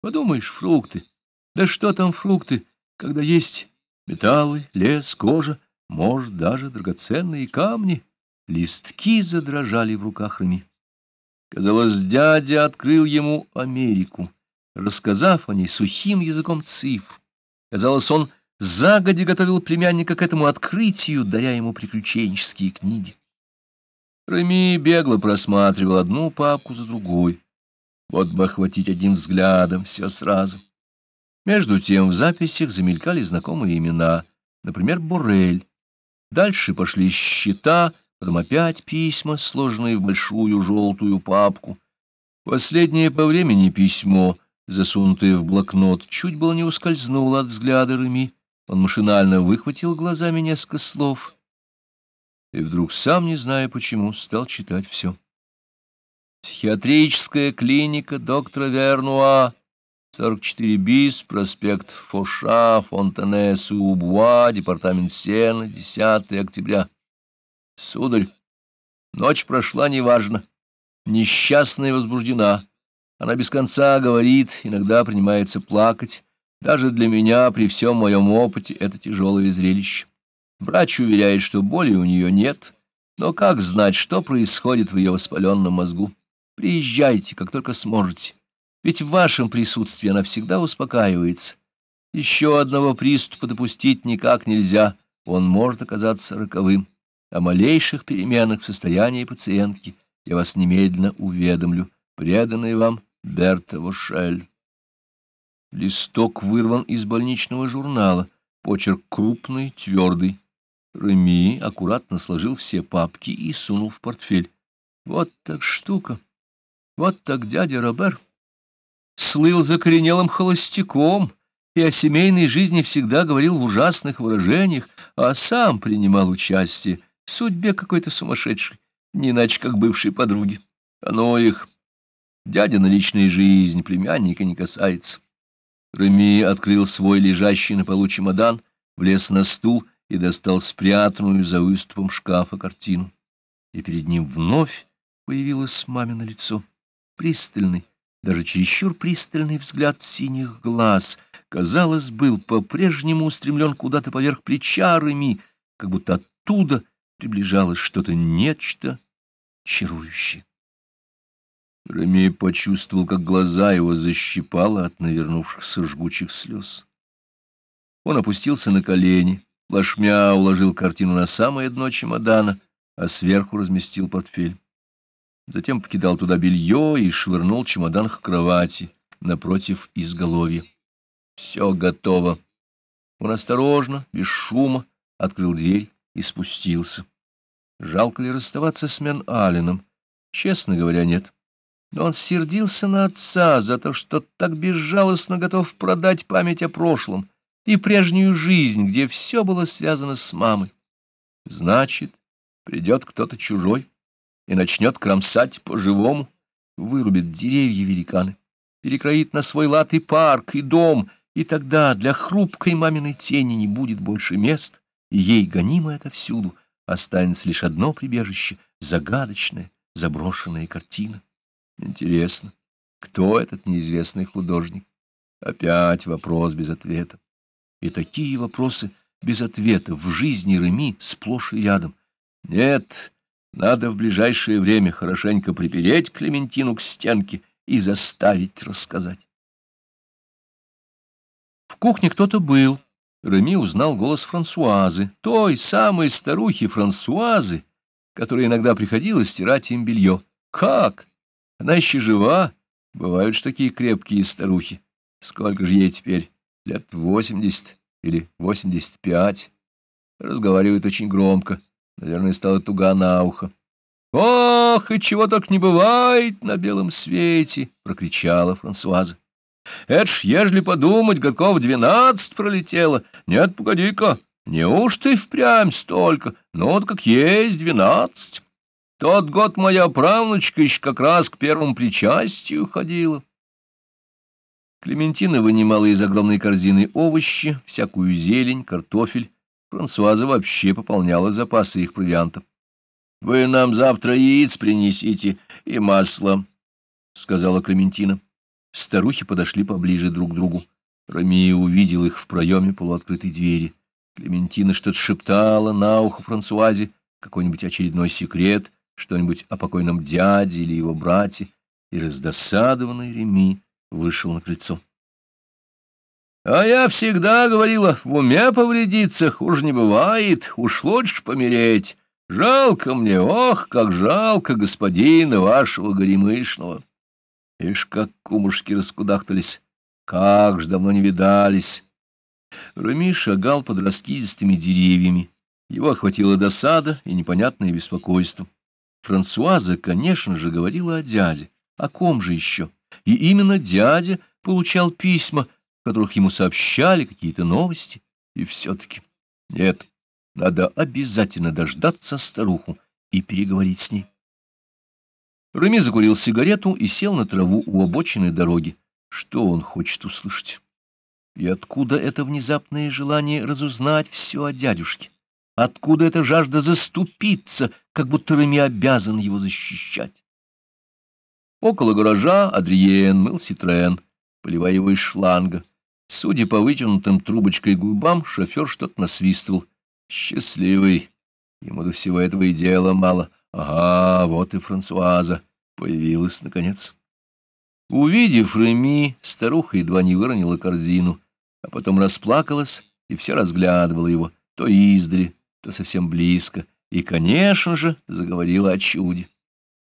Подумаешь, фрукты. Да что там фрукты, когда есть металлы, лес, кожа, может, даже драгоценные камни? Листки задрожали в руках Реми. Казалось, дядя открыл ему Америку, рассказав о ней сухим языком цифр. Казалось, он загоди готовил племянника к этому открытию, даря ему приключенческие книги. Реми бегло просматривал одну папку за другой. Вот бы охватить одним взглядом все сразу. Между тем в записях замелькали знакомые имена, например, Бурель. Дальше пошли счета, потом опять письма, сложенные в большую желтую папку. Последнее по времени письмо, засунутое в блокнот, чуть было не ускользнуло от взгляда Реми. Он машинально выхватил глазами несколько слов и вдруг, сам не зная почему, стал читать все. Психиатрическая клиника доктора Вернуа, 44 БИС, проспект Фоша, Фонтане, Субуа, департамент Сена, 10 октября. Сударь, ночь прошла неважно. Несчастная возбуждена. Она без конца говорит, иногда принимается плакать. Даже для меня, при всем моем опыте, это тяжелое зрелище. Врач уверяет, что боли у нее нет, но как знать, что происходит в ее воспаленном мозгу? Приезжайте, как только сможете, ведь в вашем присутствии она всегда успокаивается. Еще одного приступа допустить никак нельзя, он может оказаться роковым. О малейших переменах в состоянии пациентки я вас немедленно уведомлю. Преданный вам Берта Вошель. Листок вырван из больничного журнала, почерк крупный, твердый. Реми аккуратно сложил все папки и сунул в портфель. Вот так штука. Вот так дядя Робер. Слыл закоренелым холостяком и о семейной жизни всегда говорил в ужасных выражениях, а сам принимал участие в судьбе какой-то сумасшедшей, не иначе как бывшей подруги. Оно их... Дядя на личной жизнь племянника не касается. Реми открыл свой лежащий на полу чемодан, влез на стул и достал спрятанную за выступом шкафа картину. И перед ним вновь появилось мамино лицо. Пристальный, даже чересчур пристальный взгляд синих глаз, казалось, был по-прежнему устремлен куда-то поверх плеча Реми, как будто оттуда приближалось что-то, нечто чарующее. Реми почувствовал, как глаза его защипало от навернувшихся жгучих слез. Он опустился на колени, Плашмя уложил картину на самое дно чемодана, а сверху разместил портфель. Затем покидал туда белье и швырнул чемодан к кровати напротив изголовья. Все готово. Он осторожно, без шума, открыл дверь и спустился. Жалко ли расставаться с Мен Алленом? Честно говоря, нет. Но он сердился на отца за то, что так безжалостно готов продать память о прошлом, и прежнюю жизнь, где все было связано с мамой. Значит, придет кто-то чужой и начнет кромсать по-живому, вырубит деревья великаны, перекроит на свой лад и парк, и дом, и тогда для хрупкой маминой тени не будет больше мест, и ей, гонимой отовсюду, останется лишь одно прибежище — загадочная, заброшенная картина. Интересно, кто этот неизвестный художник? Опять вопрос без ответа. И такие вопросы без ответа в жизни Реми сплошь и рядом. Нет, надо в ближайшее время хорошенько припереть Клементину к стенке и заставить рассказать. В кухне кто-то был. Реми узнал голос Франсуазы, той самой старухи Франсуазы, которая иногда приходила стирать им белье. Как? Она еще жива? Бывают же такие крепкие старухи. Сколько же ей теперь? лет восемьдесят или восемьдесят пять. Разговаривает очень громко, наверное, стало туга на ухо. «Ох, и чего так не бывает на белом свете!» — прокричала Франсуаза. «Это ж, ежели подумать, годков двенадцать пролетело. Нет, погоди-ка, неужто и впрямь столько? Ну, вот как есть двенадцать. Тот год моя правнучка еще как раз к первому причастию ходила». Клементина вынимала из огромной корзины овощи, всякую зелень, картофель. Франсуаза вообще пополняла запасы их провианта. — Вы нам завтра яиц принесите и масло, — сказала Клементина. Старухи подошли поближе друг к другу. Рамия увидел их в проеме полуоткрытой двери. Клементина что-то шептала на ухо Франсуазе, какой-нибудь очередной секрет, что-нибудь о покойном дяде или его брате, и раздосадованный Реми вышел на крыльцо. — А я всегда говорила, в уме повредиться хуже не бывает, уж лучше помереть. Жалко мне, ох, как жалко господина вашего горемышного. Ишь, как кумушки раскудахтались, как ж давно не видались. Рами шагал под раскидистыми деревьями. Его охватила досада и непонятное беспокойство. Франсуаза, конечно же, говорила о дяде. О ком же еще? И именно дядя получал письма, которых ему сообщали какие-то новости. И все-таки нет, надо обязательно дождаться старуху и переговорить с ней. Рами закурил сигарету и сел на траву у обочины дороги. Что он хочет услышать? И откуда это внезапное желание разузнать все о дядюшке? Откуда эта жажда заступиться, как будто Реми обязан его защищать? Около гаража Адриен мыл Ситроен, поливая его из шланга. Судя по вытянутым трубочкой губам, шофер что-то насвистывал. Счастливый. Ему до всего этого и дела мало. Ага, вот и Франсуаза появилась, наконец. Увидев Реми, старуха едва не выронила корзину, а потом расплакалась и все разглядывала его, то издали, то совсем близко, и, конечно же, заговорила о чуде.